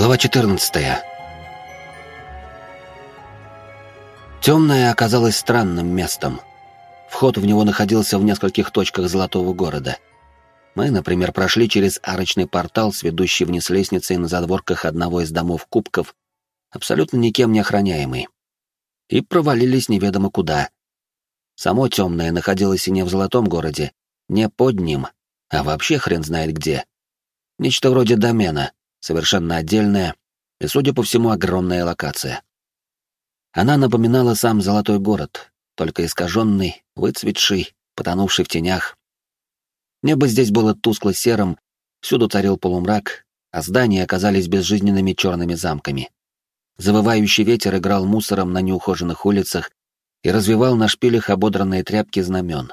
Глава 14. Темное оказалось странным местом. Вход в него находился в нескольких точках Золотого города. Мы, например, прошли через арочный портал, ведущий вниз лестницей на задворках одного из домов кубков, абсолютно никем не охраняемый. И провалились неведомо куда. Само темное находилось и не в Золотом городе, не под ним, а вообще хрен знает где. Нечто вроде домена — совершенно отдельная и, судя по всему, огромная локация. Она напоминала сам Золотой город, только искаженный, выцветший, потонувший в тенях. Небо здесь было тускло-серым, всюду царил полумрак, а здания оказались безжизненными черными замками. Завывающий ветер играл мусором на неухоженных улицах и развивал на шпилях ободранные тряпки знамен.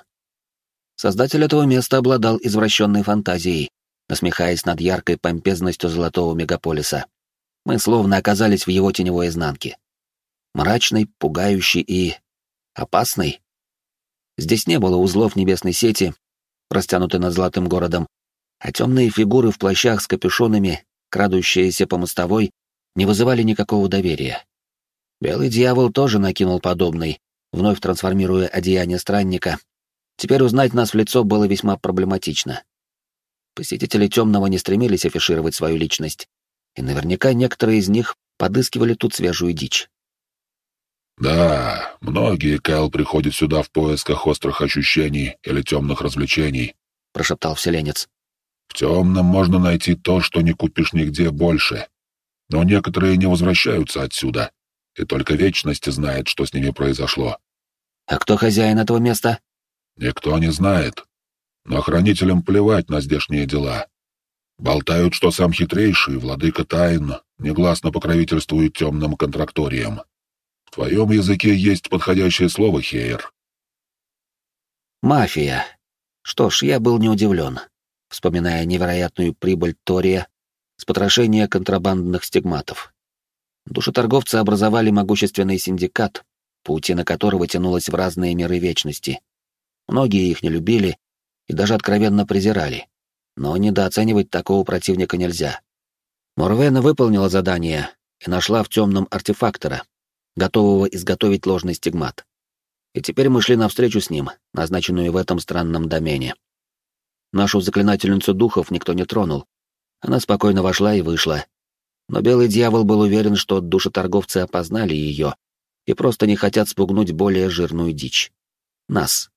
Создатель этого места обладал извращенной фантазией, насмехаясь над яркой помпезностью золотого мегаполиса. Мы словно оказались в его теневой изнанке. Мрачный, пугающий и... опасный. Здесь не было узлов небесной сети, растянутой над золотым городом, а темные фигуры в плащах с капюшонами, крадущиеся по мостовой, не вызывали никакого доверия. Белый дьявол тоже накинул подобный, вновь трансформируя одеяние странника. Теперь узнать нас в лицо было весьма проблематично. Посетители темного не стремились афишировать свою личность, и наверняка некоторые из них подыскивали тут свежую дичь. «Да, многие, Кайл, приходят сюда в поисках острых ощущений или темных развлечений», — прошептал вселенец. «В темном можно найти то, что не купишь нигде больше. Но некоторые не возвращаются отсюда, и только вечность знает, что с ними произошло». «А кто хозяин этого места?» «Никто не знает но хранителям плевать на здешние дела. Болтают, что сам хитрейший, владыка тайн, негласно покровительствует темным контракториям. В твоем языке есть подходящее слово, Хейер. Мафия. Что ж, я был не удивлен, вспоминая невероятную прибыль Тория с потрошения контрабандных стигматов. Душеторговцы образовали могущественный синдикат, паутина которого тянулась в разные миры вечности. Многие их не любили, и даже откровенно презирали. Но недооценивать такого противника нельзя. Морвена выполнила задание и нашла в темном артефактора, готового изготовить ложный стигмат. И теперь мы шли навстречу с ним, назначенную в этом странном домене. Нашу заклинательницу духов никто не тронул. Она спокойно вошла и вышла. Но белый дьявол был уверен, что душеторговцы опознали ее и просто не хотят спугнуть более жирную дичь. Нас.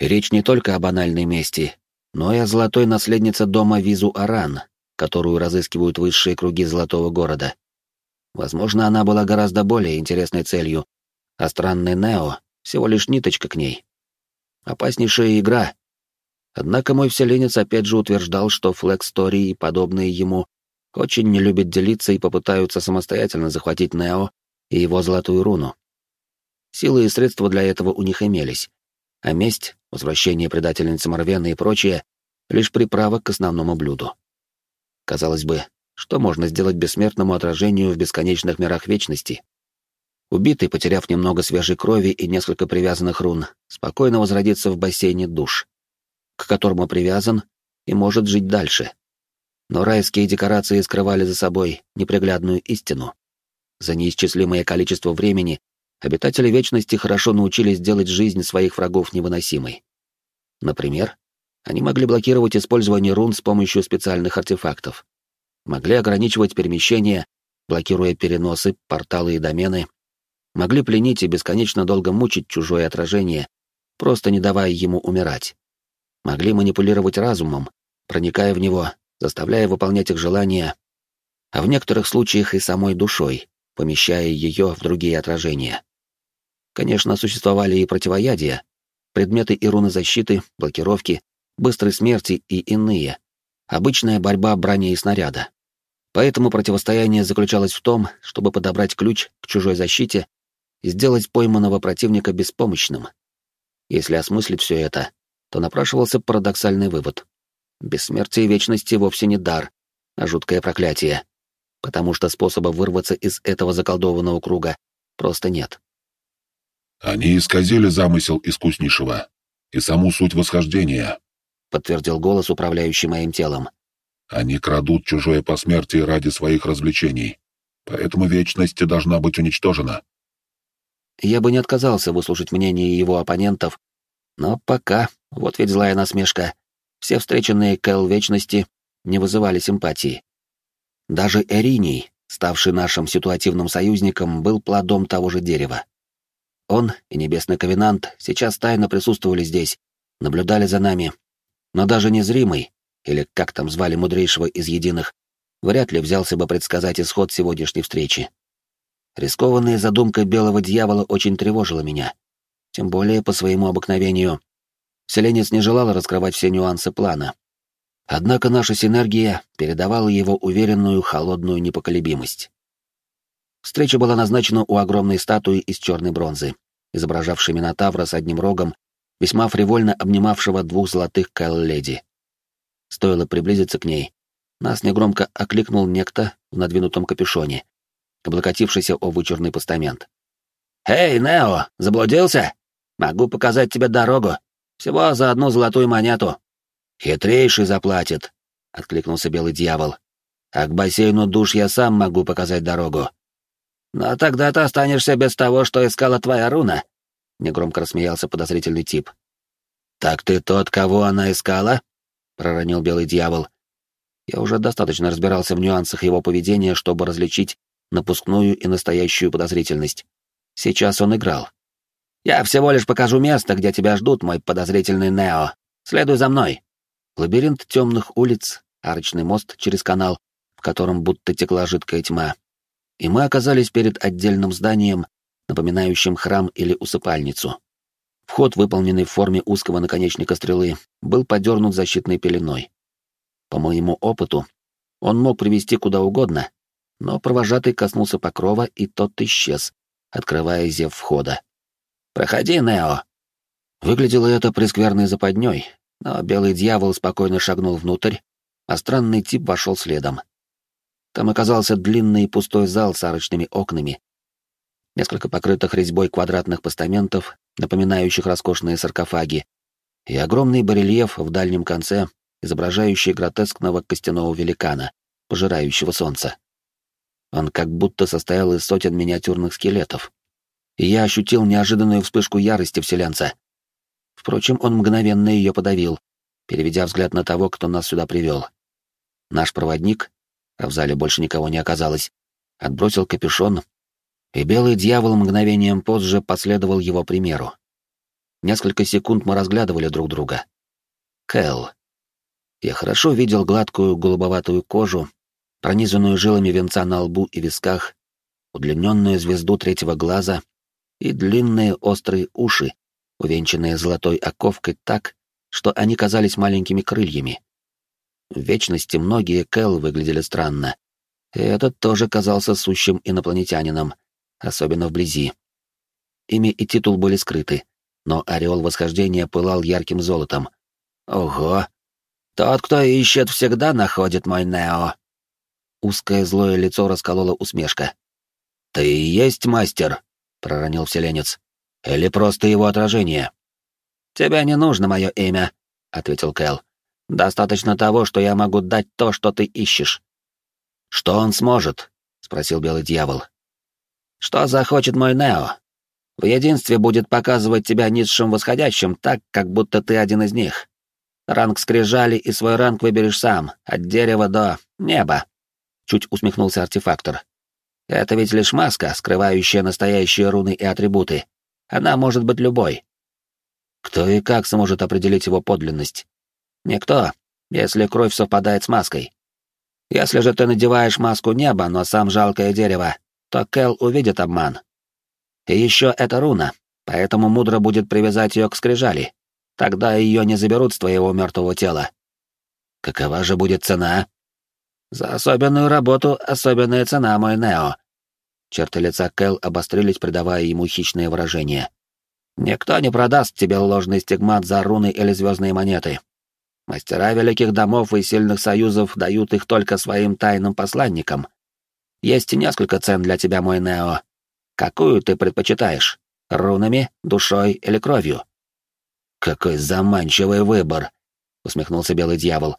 Речь не только о банальной мести, но и о золотой наследнице дома Визу Аран, которую разыскивают высшие круги Золотого города. Возможно, она была гораздо более интересной целью, а странный Нео — всего лишь ниточка к ней. Опаснейшая игра. Однако мой вселенец опять же утверждал, что Флекс Стори и подобные ему очень не любят делиться и попытаются самостоятельно захватить Нео и его золотую руну. Силы и средства для этого у них имелись, а месть, возвращение предательницы Марвены и прочее — лишь приправа к основному блюду. Казалось бы, что можно сделать бессмертному отражению в бесконечных мирах вечности? Убитый, потеряв немного свежей крови и несколько привязанных рун, спокойно возродится в бассейне душ, к которому привязан и может жить дальше. Но райские декорации скрывали за собой неприглядную истину. За неисчислимое количество времени обитатели Вечности хорошо научились делать жизнь своих врагов невыносимой. Например, они могли блокировать использование рун с помощью специальных артефактов, могли ограничивать перемещение, блокируя переносы, порталы и домены, могли пленить и бесконечно долго мучить чужое отражение, просто не давая ему умирать, могли манипулировать разумом, проникая в него, заставляя выполнять их желания, а в некоторых случаях и самой душой, помещая ее в другие отражения. Конечно, существовали и противоядия, предметы и руны защиты, блокировки, быстрой смерти и иные. Обычная борьба брони и снаряда. Поэтому противостояние заключалось в том, чтобы подобрать ключ к чужой защите и сделать пойманного противника беспомощным. Если осмыслить все это, то напрашивался парадоксальный вывод. Бессмертие вечности вовсе не дар, а жуткое проклятие, потому что способа вырваться из этого заколдованного круга просто нет. Они исказили замысел искуснейшего и саму суть восхождения, подтвердил голос, управляющий моим телом. Они крадут чужое посмертие ради своих развлечений. Поэтому вечность должна быть уничтожена. Я бы не отказался выслушать мнение его оппонентов, но пока, вот ведь злая насмешка, все встреченные Кэл Вечности не вызывали симпатии. Даже Эриний, ставший нашим ситуативным союзником, был плодом того же дерева. Он и Небесный Ковенант сейчас тайно присутствовали здесь, наблюдали за нами, но даже незримый, или как там звали мудрейшего из единых, вряд ли взялся бы предсказать исход сегодняшней встречи. Рискованная задумка белого дьявола очень тревожила меня. Тем более, по своему обыкновению, Селенец не желал раскрывать все нюансы плана. Однако наша синергия передавала его уверенную, холодную непоколебимость. Встреча была назначена у огромной статуи из черной бронзы, изображавшей Минотавра с одним рогом, весьма фривольно обнимавшего двух золотых кайл-леди. Стоило приблизиться к ней, нас негромко окликнул некто в надвинутом капюшоне, облокотившийся о вычурный постамент. «Эй, Нео, заблудился? Могу показать тебе дорогу. Всего за одну золотую монету». «Хитрейший заплатит», — откликнулся белый дьявол. «А к бассейну душ я сам могу показать дорогу». «Но тогда ты останешься без того, что искала твоя руна», — негромко рассмеялся подозрительный тип. «Так ты тот, кого она искала?» — проронил белый дьявол. Я уже достаточно разбирался в нюансах его поведения, чтобы различить напускную и настоящую подозрительность. Сейчас он играл. «Я всего лишь покажу место, где тебя ждут, мой подозрительный Нео. Следуй за мной». Лабиринт темных улиц, арочный мост через канал, в котором будто текла жидкая тьма. И мы оказались перед отдельным зданием, напоминающим храм или усыпальницу. Вход, выполненный в форме узкого наконечника стрелы, был подернут защитной пеленой. По моему опыту, он мог привести куда угодно, но провожатый коснулся покрова, и тот исчез, открывая зев входа. «Проходи, Нео!» Выглядело это прескверной западней, но белый дьявол спокойно шагнул внутрь, а странный тип вошел следом. Там оказался длинный пустой зал с арочными окнами, несколько покрытых резьбой квадратных постаментов, напоминающих роскошные саркофаги, и огромный барельеф в дальнем конце, изображающий гротескного костяного великана, пожирающего солнце. Он как будто состоял из сотен миниатюрных скелетов. И я ощутил неожиданную вспышку ярости вселенца. Впрочем, он мгновенно ее подавил, переведя взгляд на того, кто нас сюда привел. Наш проводник, а в зале больше никого не оказалось, отбросил капюшон, и белый дьявол мгновением позже последовал его примеру. Несколько секунд мы разглядывали друг друга. Кэл. Я хорошо видел гладкую голубоватую кожу, пронизанную жилами венца на лбу и висках, удлиненную звезду третьего глаза и длинные острые уши, увенчанные золотой оковкой так, что они казались маленькими крыльями. В вечности многие Кэл выглядели странно, и этот тоже казался сущим инопланетянином, особенно вблизи. Имя и титул были скрыты, но ореол восхождения пылал ярким золотом. Ого! Тот, кто ищет, всегда находит мой Нео. Узкое злое лицо расколола усмешка. «Ты и есть мастер», — проронил вселенец. «Или просто его отражение?» «Тебе не нужно мое имя», — ответил Кэл. «Достаточно того, что я могу дать то, что ты ищешь». «Что он сможет?» — спросил Белый Дьявол. «Что захочет мой Нео? В единстве будет показывать тебя низшим восходящим так, как будто ты один из них. Ранг скрижали, и свой ранг выберешь сам, от дерева до неба чуть усмехнулся артефактор. Это ведь лишь маска, скрывающая настоящие руны и атрибуты. Она может быть любой. Кто и как сможет определить его подлинность? Никто, если кровь совпадает с маской. Если же ты надеваешь маску неба, но сам жалкое дерево, то Кэл увидит обман. И еще это руна, поэтому мудро будет привязать ее к скрижали. Тогда ее не заберут с твоего мертвого тела. Какова же будет цена? За особенную работу особенная цена, мой Нео. Черты лица Кэл обострились, придавая ему хищное выражение. Никто не продаст тебе ложный стигмат за руны или звездные монеты. Мастера великих домов и сильных союзов дают их только своим тайным посланникам. Есть несколько цен для тебя, мой Нео. Какую ты предпочитаешь? Рунами, душой или кровью? Какой заманчивый выбор, усмехнулся белый дьявол.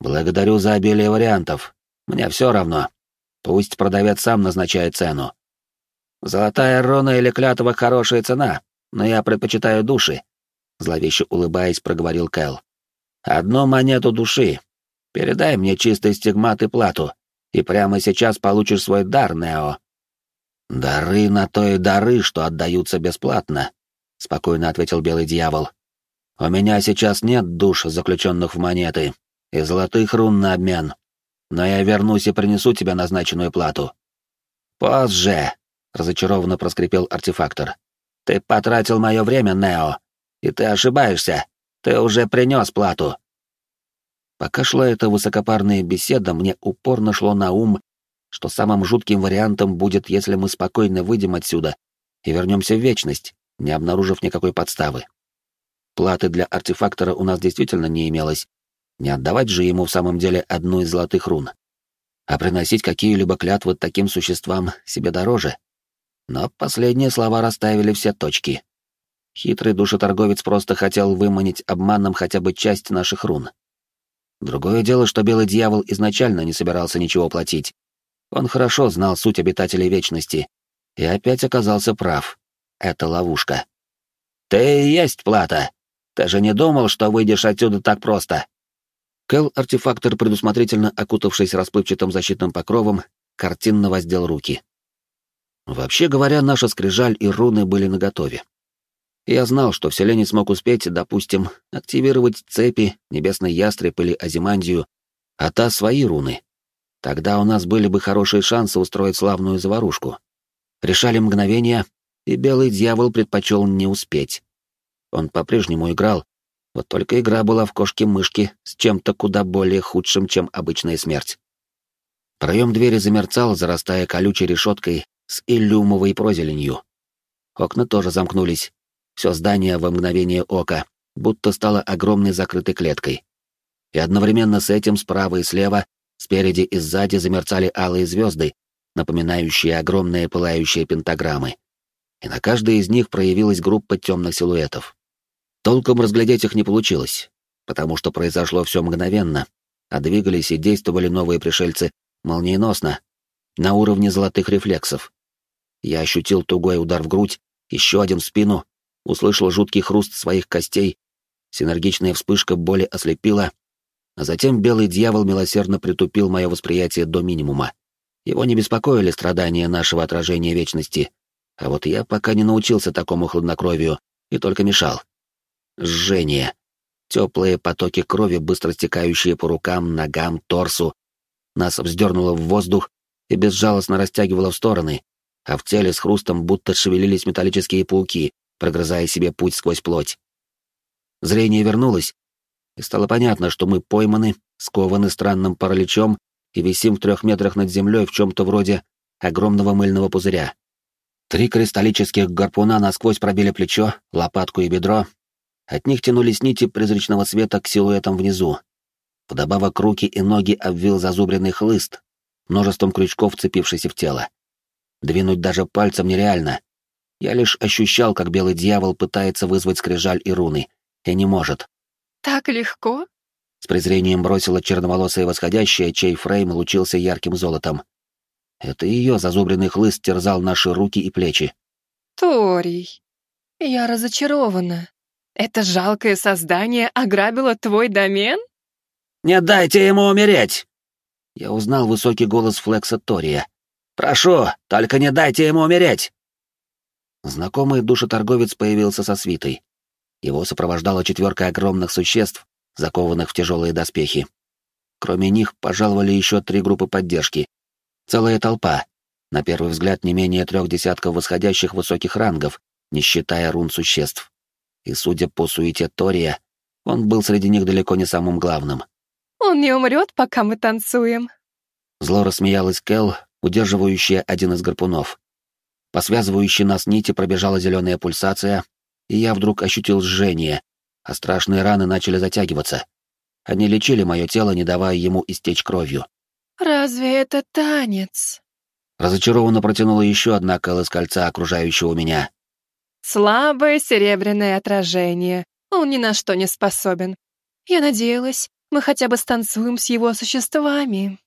Благодарю за обилие вариантов. Мне все равно. Пусть продавец сам назначает цену. Золотая рона или клятва — хорошая цена, но я предпочитаю души. Зловеще улыбаясь, проговорил Кэл. Одну монету души. Передай мне чистый стигмат и плату, и прямо сейчас получишь свой дар, Нео. Дары на то и дары, что отдаются бесплатно, спокойно ответил белый дьявол. У меня сейчас нет душ, заключенных в монеты, и золотых рун на обмен. Но я вернусь и принесу тебе назначенную плату. Позже, разочарованно проскрипел артефактор. Ты потратил мое время, Нео, и ты ошибаешься. Ты уже принес плату. Пока шла эта высокопарная беседа, мне упорно шло на ум, что самым жутким вариантом будет, если мы спокойно выйдем отсюда и вернемся в вечность, не обнаружив никакой подставы. Платы для артефактора у нас действительно не имелось. Не отдавать же ему в самом деле одну из золотых рун. А приносить какие-либо клятвы таким существам себе дороже. Но последние слова расставили все точки. Хитрый душеторговец просто хотел выманить обманом хотя бы часть наших рун. Другое дело, что Белый Дьявол изначально не собирался ничего платить. Он хорошо знал суть обитателей Вечности и опять оказался прав. Это ловушка. «Ты и есть плата!» Ты же не думал, что выйдешь отсюда так просто?» Кэл-артефактор, предусмотрительно окутавшись расплывчатым защитным покровом, картинно воздел руки. Вообще говоря, наша скрижаль и руны были наготове. Я знал, что вселенец смог успеть, допустим, активировать цепи, небесный ястреб или азимандию, а та свои руны. Тогда у нас были бы хорошие шансы устроить славную заварушку. Решали мгновения, и белый дьявол предпочел не успеть. Он по-прежнему играл, вот только игра была в кошки-мышки с чем-то куда более худшим, чем обычная смерть. Проем двери замерцал, зарастая колючей решеткой с иллюмовой прозеленью. Окна тоже замкнулись. Все здание во мгновение ока будто стало огромной закрытой клеткой. И одновременно с этим справа и слева, спереди и сзади замерцали алые звезды, напоминающие огромные пылающие пентаграммы. И на каждой из них проявилась группа темных силуэтов. Толком разглядеть их не получилось, потому что произошло все мгновенно, а двигались и действовали новые пришельцы молниеносно, на уровне золотых рефлексов. Я ощутил тугой удар в грудь, еще один в спину, услышал жуткий хруст своих костей, синергичная вспышка боли ослепила, а затем белый дьявол милосердно притупил мое восприятие до минимума. Его не беспокоили страдания нашего отражения вечности, а вот я пока не научился такому хладнокровию и только мешал. Жжение. Теплые потоки крови, быстро стекающие по рукам, ногам, торсу. Нас вздернуло в воздух и безжалостно растягивало в стороны, а в теле с хрустом будто шевелились металлические пауки, прогрызая себе путь сквозь плоть. Зрение вернулось, и стало понятно, что мы пойманы, скованы странным параличом и висим в трех метрах над землей в чем-то вроде огромного мыльного пузыря. Три кристаллических гарпуна насквозь пробили плечо, лопатку и бедро, от них тянулись нити призрачного света к силуэтам внизу. Вдобавок руки и ноги обвил зазубренный хлыст, множеством крючков цепившийся в тело. Двинуть даже пальцем нереально. Я лишь ощущал, как белый дьявол пытается вызвать скрижаль и руны, и не может. «Так легко?» С презрением бросила черноволосая восходящая, чей фрейм лучился ярким золотом. Это ее зазубренный хлыст терзал наши руки и плечи. «Торий, я разочарована. Это жалкое создание ограбило твой домен? Не дайте ему умереть! Я узнал высокий голос Флекса Тория. Прошу, только не дайте ему умереть! Знакомый душеторговец появился со свитой. Его сопровождала четверка огромных существ, закованных в тяжелые доспехи. Кроме них пожаловали еще три группы поддержки. Целая толпа. На первый взгляд не менее трех десятков восходящих высоких рангов, не считая рун существ и, судя по суете Тория, он был среди них далеко не самым главным. «Он не умрет, пока мы танцуем». Зло рассмеялась Кэл, удерживающая один из гарпунов. По связывающей нас нити пробежала зеленая пульсация, и я вдруг ощутил жжение, а страшные раны начали затягиваться. Они лечили мое тело, не давая ему истечь кровью. «Разве это танец?» Разочарованно протянула еще одна Кэл из кольца, окружающего меня. Слабое серебряное отражение. Он ни на что не способен. Я надеялась, Мы хотя бы станцуем с его существами.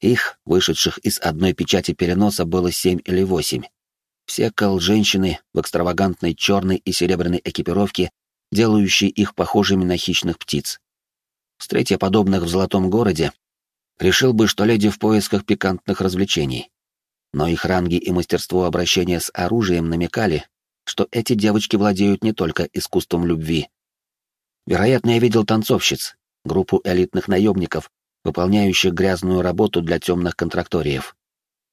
Их, вышедших из одной печати переноса, было семь или восемь. Все кал-женщины в экстравагантной черной и серебряной экипировке, делающей их похожими на хищных птиц. Встретя подобных в Золотом городе, решил бы, что леди в поисках пикантных развлечений. Но их ранги и мастерство обращения с оружием намекали, что эти девочки владеют не только искусством любви. Вероятно, я видел танцовщиц, группу элитных наемников, выполняющих грязную работу для темных контракториев.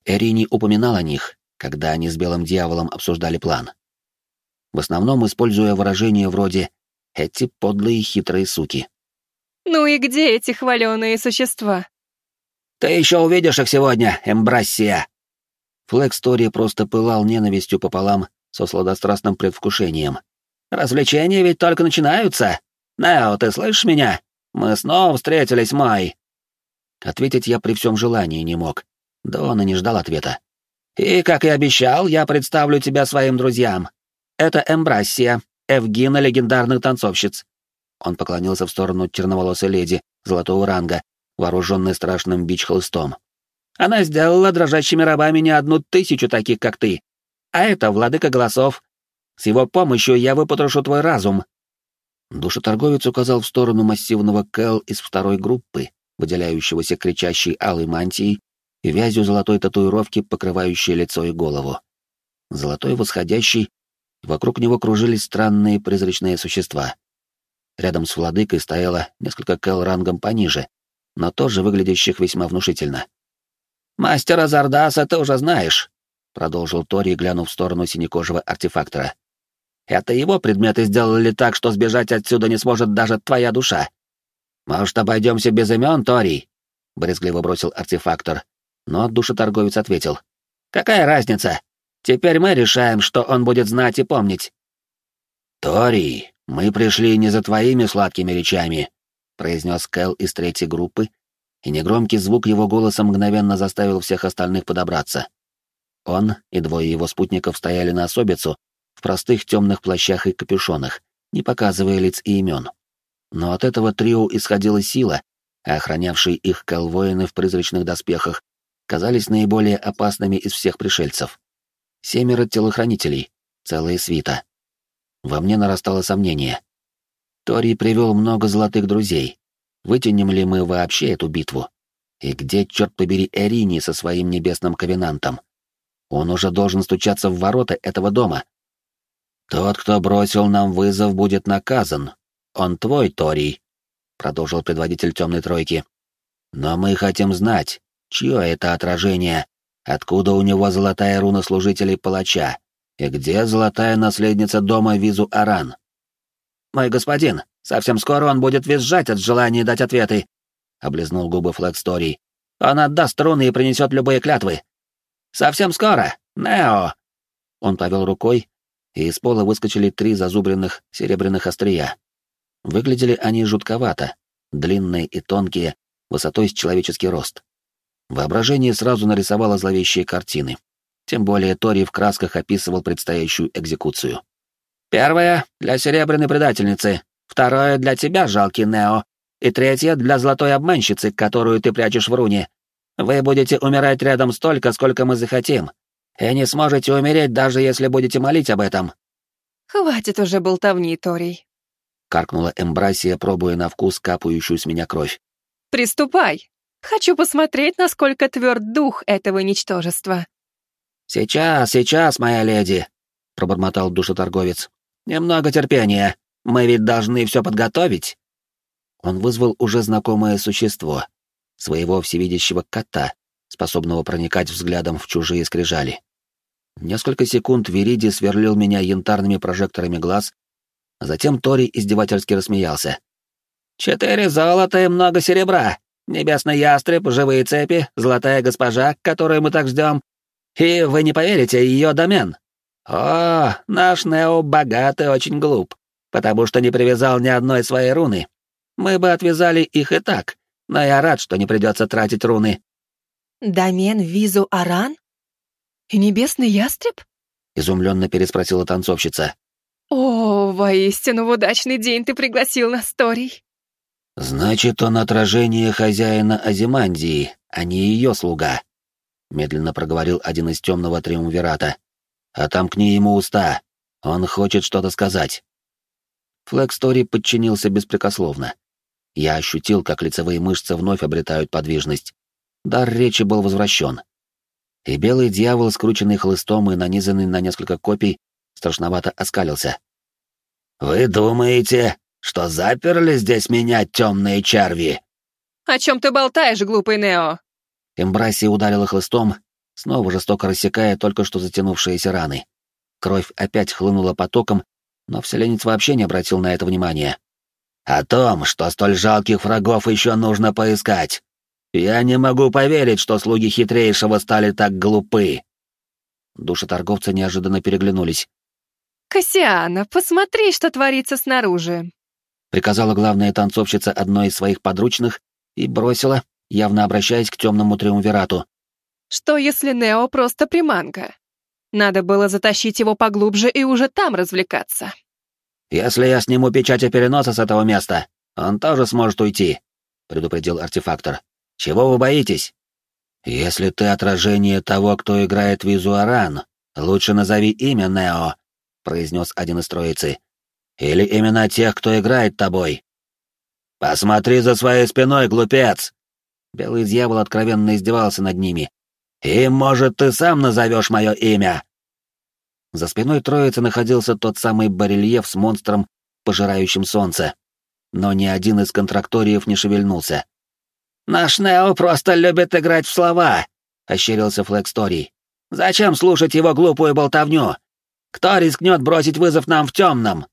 Эрини упоминал о них, когда они с Белым Дьяволом обсуждали план. В основном используя выражения вроде «эти подлые хитрые суки». «Ну и где эти хваленые существа?» «Ты еще увидишь их сегодня, Эмбрассия!» Флэк Стори просто пылал ненавистью пополам со сладострастным предвкушением. «Развлечения ведь только начинаются! Нео, ты слышишь меня? Мы снова встретились, Май!» Ответить я при всем желании не мог. Да он и не ждал ответа. «И, как и обещал, я представлю тебя своим друзьям. Это Эмбрассия, Эвгина легендарных танцовщиц». Он поклонился в сторону черноволосой леди, золотого ранга, вооруженной страшным бич-хлыстом. «Она сделала дрожащими рабами не одну тысячу таких, как ты. А это владыка голосов. С его помощью я выпотрошу твой разум». Душеторговец указал в сторону массивного Кэл из второй группы, выделяющегося кричащей алой мантией и вязью золотой татуировки, покрывающей лицо и голову. Золотой восходящий, вокруг него кружились странные призрачные существа. Рядом с владыкой стояло несколько кэл рангом пониже, но тоже выглядящих весьма внушительно. «Мастера Зардаса ты уже знаешь», — продолжил Тори, глянув в сторону синекожего артефактора. «Это его предметы сделали так, что сбежать отсюда не сможет даже твоя душа. «Может, обойдемся без имен, Тори?» — брезгливо бросил артефактор. Но душеторговец ответил. «Какая разница? Теперь мы решаем, что он будет знать и помнить». «Тори, мы пришли не за твоими сладкими речами», — произнес Кэл из третьей группы, и негромкий звук его голоса мгновенно заставил всех остальных подобраться. Он и двое его спутников стояли на особицу в простых темных плащах и капюшонах, не показывая лиц и имен но от этого трио исходила сила, а охранявшие их колвоины в призрачных доспехах казались наиболее опасными из всех пришельцев. Семеро телохранителей, целая свита. Во мне нарастало сомнение. Тори привел много золотых друзей. Вытянем ли мы вообще эту битву? И где, черт побери, Эрини со своим небесным ковенантом? Он уже должен стучаться в ворота этого дома. Тот, кто бросил нам вызов, будет наказан, он твой, Торий, продолжил предводитель темной тройки. Но мы хотим знать, чье это отражение, откуда у него золотая руна служителей палача, и где золотая наследница дома Визу Аран. Мой господин, совсем скоро он будет визжать от желания дать ответы, облизнул губы Флэк Стори. Он отдаст руны и принесет любые клятвы. Совсем скоро, Нео. Он повел рукой, и из пола выскочили три зазубренных серебряных острия. Выглядели они жутковато, длинные и тонкие, высотой с человеческий рост. Воображение сразу нарисовало зловещие картины. Тем более Тори в красках описывал предстоящую экзекуцию. «Первое — для серебряной предательницы, второе — для тебя, жалкий Нео, и третье — для золотой обманщицы, которую ты прячешь в руне. Вы будете умирать рядом столько, сколько мы захотим, и не сможете умереть, даже если будете молить об этом». «Хватит уже болтовни, Торий. — каркнула Эмбрасия, пробуя на вкус капающую с меня кровь. «Приступай! Хочу посмотреть, насколько тверд дух этого ничтожества». «Сейчас, сейчас, моя леди!» — пробормотал душеторговец. «Немного терпения. Мы ведь должны все подготовить». Он вызвал уже знакомое существо, своего всевидящего кота, способного проникать взглядом в чужие скрижали. Несколько секунд Вериди сверлил меня янтарными прожекторами глаз, Затем Тори издевательски рассмеялся. «Четыре золота и много серебра. Небесный ястреб, живые цепи, золотая госпожа, которую мы так ждем. И вы не поверите, ее домен. О, наш Нео богат и очень глуп, потому что не привязал ни одной своей руны. Мы бы отвязали их и так, но я рад, что не придется тратить руны». «Домен Визу Аран? И небесный ястреб?» — изумленно переспросила танцовщица. «О, воистину в удачный день ты пригласил нас, Торий!» «Значит, он отражение хозяина Азимандии, а не ее слуга», — медленно проговорил один из темного триумвирата. «Отомкни ему уста. Он хочет что-то сказать». Флэкстори подчинился беспрекословно. Я ощутил, как лицевые мышцы вновь обретают подвижность. Дар речи был возвращен. И белый дьявол, скрученный хлыстом и нанизанный на несколько копий, страшновато оскалился. «Вы думаете, что заперли здесь меня темные черви?» «О чем ты болтаешь, глупый Нео?» Эмбрасия ударила хлыстом, снова жестоко рассекая только что затянувшиеся раны. Кровь опять хлынула потоком, но вселенец вообще не обратил на это внимания. «О том, что столь жалких врагов еще нужно поискать. Я не могу поверить, что слуги хитрейшего стали так глупы». Души торговца неожиданно переглянулись. «Кассиана, посмотри, что творится снаружи!» Приказала главная танцовщица одной из своих подручных и бросила, явно обращаясь к темному триумвирату. «Что, если Нео просто приманка? Надо было затащить его поглубже и уже там развлекаться». «Если я сниму печать переноса с этого места, он тоже сможет уйти», — предупредил артефактор. «Чего вы боитесь?» «Если ты отражение того, кто играет Визуаран, лучше назови имя Нео», произнес один из троицы. «Или именно тех, кто играет тобой?» «Посмотри за своей спиной, глупец!» Белый дьявол откровенно издевался над ними. «И, может, ты сам назовешь мое имя?» За спиной троицы находился тот самый барельеф с монстром, пожирающим солнце. Но ни один из контракториев не шевельнулся. «Наш Нео просто любит играть в слова», — ощерился Флэкстори. «Зачем слушать его глупую болтовню? Кто рискнет бросить вызов нам в темном?